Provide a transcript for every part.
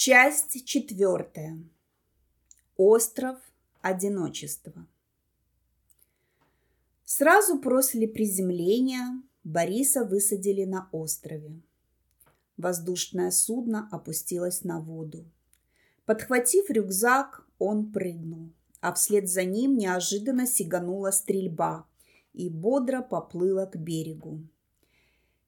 Часть четвертая. Остров одиночества. Сразу после приземления Бориса высадили на острове. Воздушное судно опустилось на воду. Подхватив рюкзак, он прыгнул, а вслед за ним неожиданно сиганула стрельба и бодро поплыла к берегу.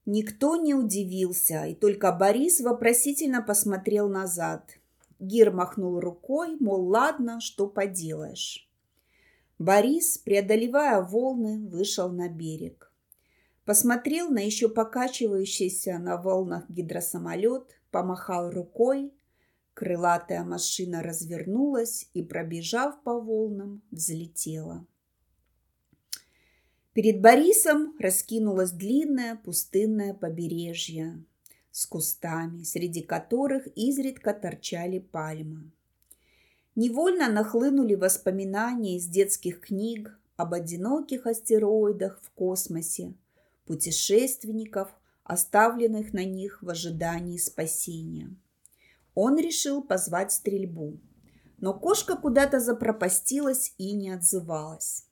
Никто не удивился, и только Борис вопросительно посмотрел назад. Гир махнул рукой, мол, ладно, что поделаешь. Борис, преодолевая волны, вышел на берег. Посмотрел на еще покачивающийся на волнах гидросамолет, помахал рукой. Крылатая машина развернулась и, пробежав по волнам, взлетела. Перед Борисом раскинулось длинное пустынное побережье с кустами, среди которых изредка торчали пальмы. Невольно нахлынули воспоминания из детских книг об одиноких астероидах в космосе, путешественников, оставленных на них в ожидании спасения. Он решил позвать стрельбу, но кошка куда-то запропастилась и не отзывалась.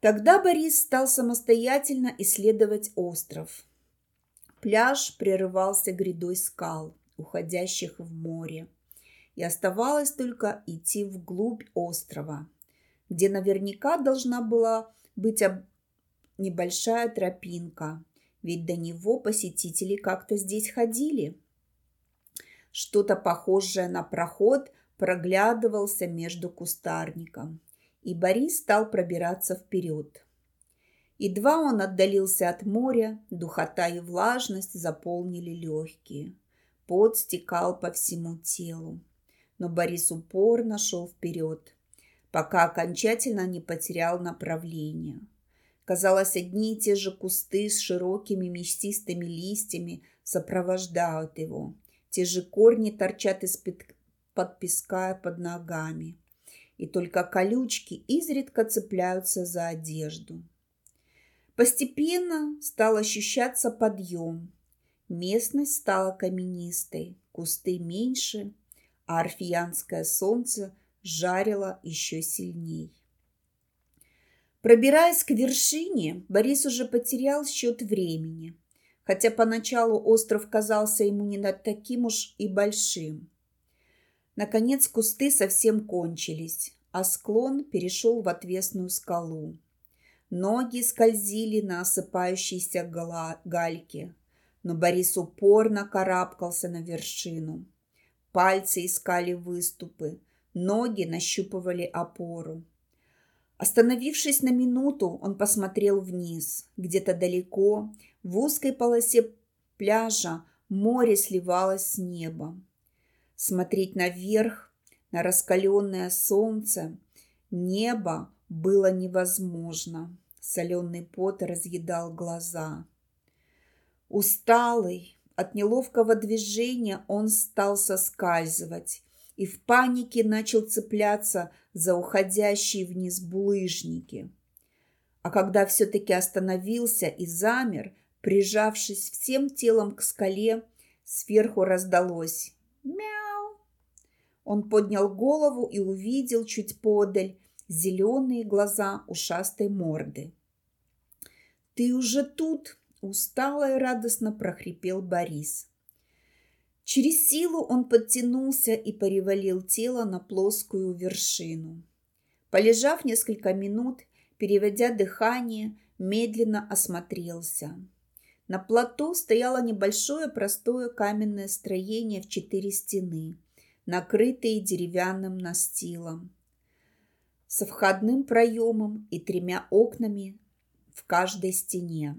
Тогда Борис стал самостоятельно исследовать остров. Пляж прерывался грядой скал, уходящих в море, и оставалось только идти вглубь острова, где наверняка должна была быть небольшая тропинка, ведь до него посетители как-то здесь ходили. Что-то похожее на проход проглядывался между кустарником – и Борис стал пробираться вперед. Едва он отдалился от моря, духота и влажность заполнили легкие. Пот стекал по всему телу. Но Борис упорно шел вперед, пока окончательно не потерял направление. Казалось, одни и те же кусты с широкими мясистыми листьями сопровождают его. Те же корни торчат из-под песка под ногами и только колючки изредка цепляются за одежду. Постепенно стал ощущаться подъем. Местность стала каменистой, кусты меньше, а арфиянское солнце жарило еще сильней. Пробираясь к вершине, Борис уже потерял счет времени, хотя поначалу остров казался ему не таким уж и большим. Наконец кусты совсем кончились, а склон перешел в отвесную скалу. Ноги скользили на осыпающейся гальке, но Борис упорно карабкался на вершину. Пальцы искали выступы, ноги нащупывали опору. Остановившись на минуту, он посмотрел вниз. Где-то далеко, в узкой полосе пляжа, море сливалось с небом. Смотреть наверх, на раскаленное солнце, небо было невозможно. Соленый пот разъедал глаза. Усталый, от неловкого движения он стал соскальзывать и в панике начал цепляться за уходящие вниз булыжники. А когда все-таки остановился и замер, прижавшись всем телом к скале, сверху раздалось «Мяу!». Он поднял голову и увидел чуть подаль зеленые глаза ушастой морды. «Ты уже тут?» – устало и радостно прохрипел Борис. Через силу он подтянулся и перевалил тело на плоскую вершину. Полежав несколько минут, переводя дыхание, медленно осмотрелся. На плато стояло небольшое простое каменное строение в четыре стены, накрытые деревянным настилом, со входным проемом и тремя окнами в каждой стене.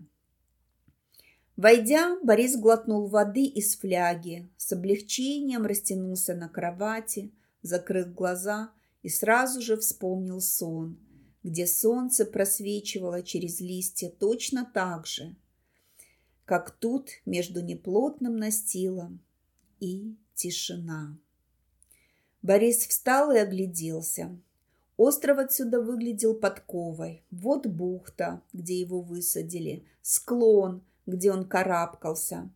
Войдя, Борис глотнул воды из фляги, с облегчением растянулся на кровати, закрыл глаза и сразу же вспомнил сон, где солнце просвечивало через листья точно так же – как тут между неплотным настилом и тишина. Борис встал и огляделся. Остров отсюда выглядел подковой. Вот бухта, где его высадили, склон, где он карабкался,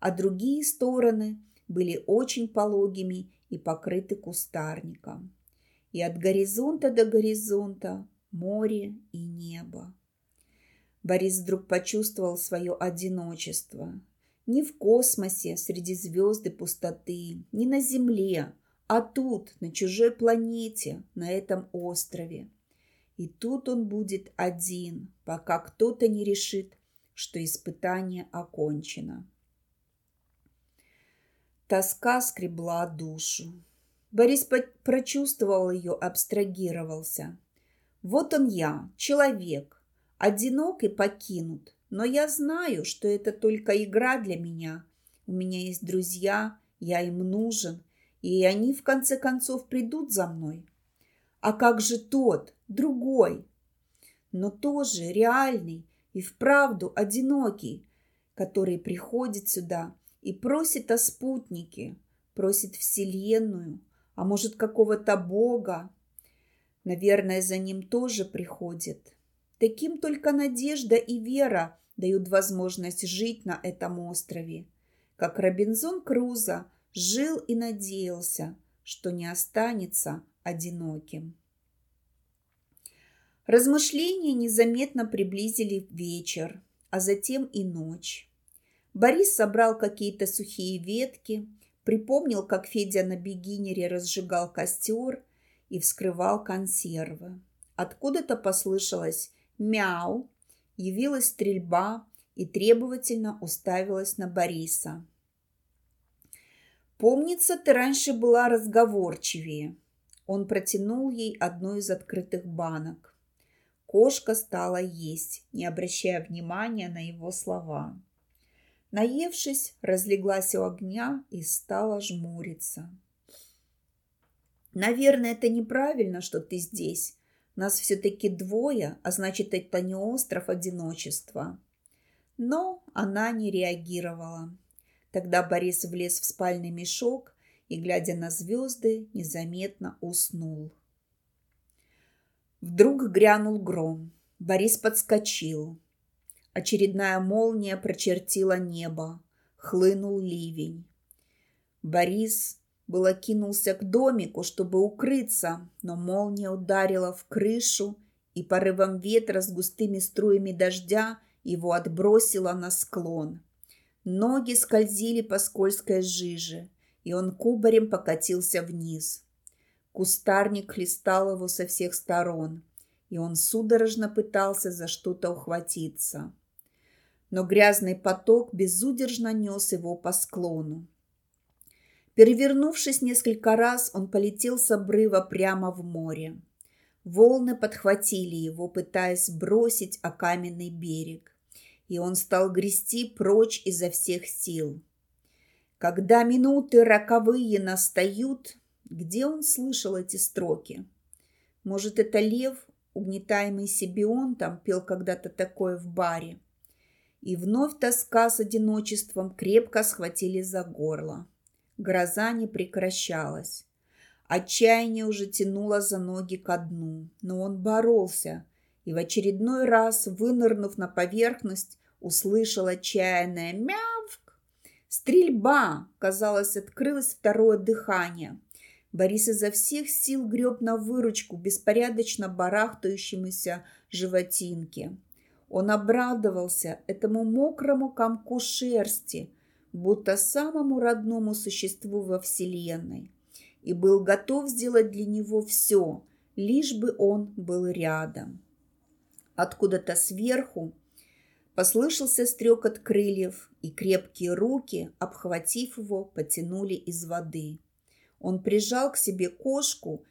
а другие стороны были очень пологими и покрыты кустарником. И от горизонта до горизонта море и небо. Борис вдруг почувствовал свое одиночество. Не в космосе, среди звезд и пустоты, не на Земле, а тут, на чужой планете, на этом острове. И тут он будет один, пока кто-то не решит, что испытание окончено. Тоска скребла душу. Борис прочувствовал ее, абстрагировался. Вот он я, человек, одинок и покинут, но я знаю, что это только игра для меня. У меня есть друзья, я им нужен, и они в конце концов придут за мной. А как же тот, другой, но тоже реальный и вправду одинокий, который приходит сюда и просит о спутнике, просит Вселенную, а может какого-то Бога. Наверное, за ним тоже приходит. Таким только надежда и вера дают возможность жить на этом острове. Как Робинзон Крузо жил и надеялся, что не останется одиноким. Размышления незаметно приблизили вечер, а затем и ночь. Борис собрал какие-то сухие ветки, Припомнил, как Федя на бегинере разжигал костер и вскрывал консервы. Откуда-то послышалось «мяу», явилась стрельба и требовательно уставилась на Бориса. «Помнится, ты раньше была разговорчивее». Он протянул ей одну из открытых банок. Кошка стала есть, не обращая внимания на его слова. Наевшись, разлеглась у огня и стала жмуриться. «Наверное, это неправильно, что ты здесь. Нас все-таки двое, а значит, это не остров одиночества». Но она не реагировала. Тогда Борис влез в спальный мешок и, глядя на звезды, незаметно уснул. Вдруг грянул гром. Борис подскочил. Очередная молния прочертила небо. Хлынул ливень. Борис было кинулся к домику, чтобы укрыться, но молния ударила в крышу, и порывом ветра с густыми струями дождя его отбросило на склон. Ноги скользили по скользкой жиже, и он кубарем покатился вниз. Кустарник хлестал его со всех сторон, и он судорожно пытался за что-то ухватиться но грязный поток безудержно нес его по склону. Перевернувшись несколько раз, он полетел с обрыва прямо в море. Волны подхватили его, пытаясь бросить о каменный берег, и он стал грести прочь изо всех сил. Когда минуты роковые настают, где он слышал эти строки? Может, это лев, угнетаемый Сибионтом, пел когда-то такое в баре? И вновь тоска с одиночеством крепко схватили за горло. Гроза не прекращалась. Отчаяние уже тянуло за ноги ко дну, но он боролся и в очередной раз, вынырнув на поверхность, услышал отчаянное «мявк». Стрельба, казалось, открылось второе дыхание. Борис изо всех сил греб на выручку беспорядочно барахтающемуся животинке. Он обрадовался этому мокрому комку шерсти, будто самому родному существу во Вселенной, и был готов сделать для него все, лишь бы он был рядом. Откуда-то сверху послышался стрекот крыльев, и крепкие руки, обхватив его, потянули из воды. Он прижал к себе кошку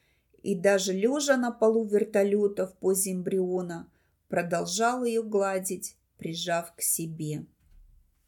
и даже лежа на полу вертолета в позе эмбриона – продолжал ее гладить, прижав к себе.